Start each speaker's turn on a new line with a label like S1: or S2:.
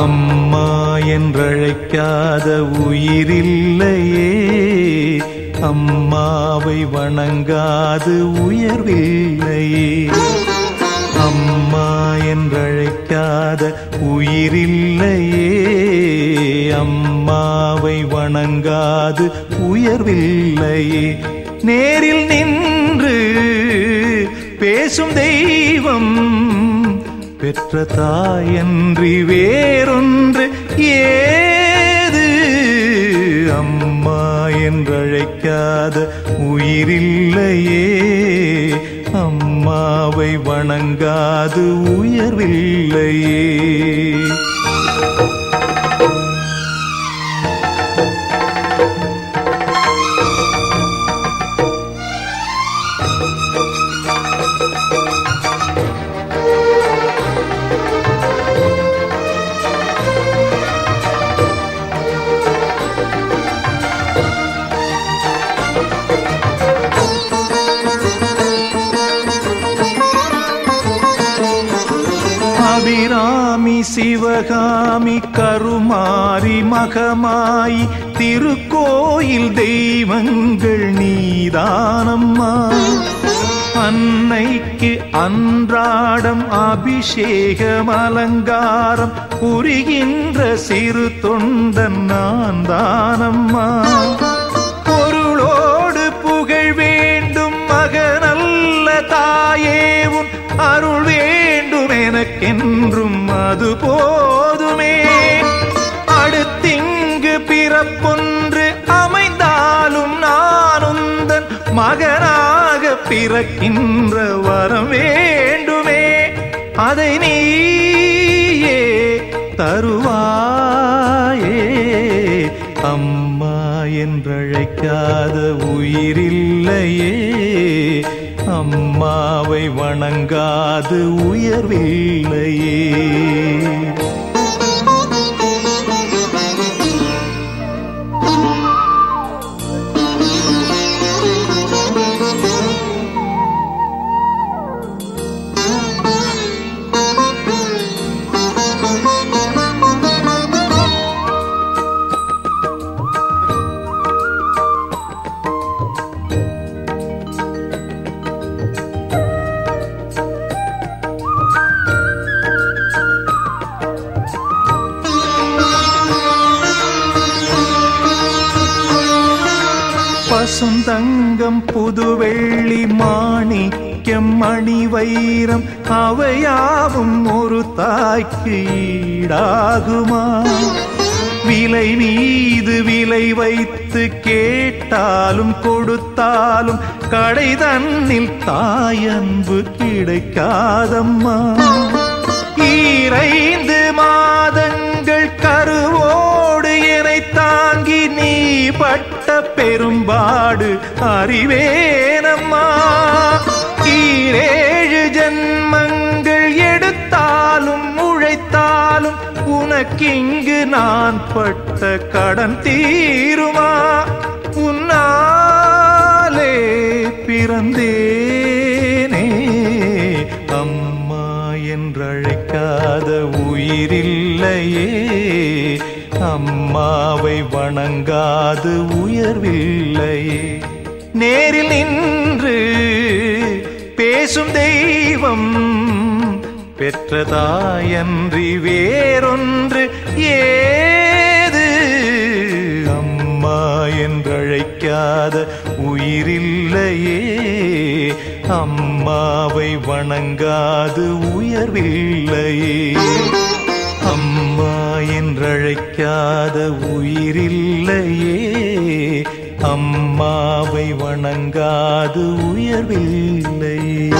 S1: அம்மா என்றழைக்காத உயிரில்லையே. அம்மாவை வணங்காது உயர்வில்லையே. அம்மா என்றழைக்காத உயிரில்லையே. அம்மாவை வணங்காது உயர்வில்லையே. நேரில் நின்று பேசும் தெய்வம் பெற்ற தாயன்றி வேறொன்று ஏது? அம்மா என்றழைக்காத உயிரில்லையே. அம்மாவை வணங்காது உயர்வில்லையே. சிவகாமி கருமாரி மகமாய் திருக்கோயில் தெய்வங்கள் நீதானம்மா. அன்னைக்கு அன்றாடம் அபிஷேகம் அலங்காரம் புரிகின்ற சிறு தொண்டன் நான் தானம்மா பொருளோடு புகழ் வேண்டும் மகனல்ல தாயே உன் அருள் வேண்டும் எனக்கென்றும் அது போதுமே. அடுத்திங்கு பிறப்பொன்று அமைந்தாலும் நான் உந்தன் மகனாக பிறக்கின்ற வரம் வேண்டுமே. அதை நீயே தருவாயே. அம்மா என்றழைக்காத உயிரில்லையே. அம்மாவை வணங்காது உயர்வில்லையே. பசுந்தங்கம் புதுவெள்ளி மாணிக்கம் மணி வைரம் அவையாவும் ஒரு தாய்க்கு ஈடாகுமா? விலை மீது விலை வைத்து கேட்டாலும் கொடுத்தாலும் கடை தன்னில் தாயன்பு கிடைக்காதம்மா. ஈரைந்து மாதங்கள் பட்ட பெரும்பாடு அறிவேனம்மா. ஈரேழு ஜன்மங்கள் எடுத்தாலும் உழைத்தாலும் உனக்கிங்கு நான் பட்ட கடன் தீருமா? உன்னாலே பிறந்தேனே. அம்மா என்றழைக்காத உயிரில்லையே. அம்மாவை வணங்காது உயர்வில்லையே நேரில் நின்று பேசும் தெய்வம் பெற்ற தாயன்றி வேறொன்று ஏது? அம்மா என்றழைக்காத உயிரில்லையே. அம்மாவை வணங்காது உயர்வில்லையே. பிழைக்காத உயிரில்லையே. அம்மாவை வணங்காது உயர்வில்லையே.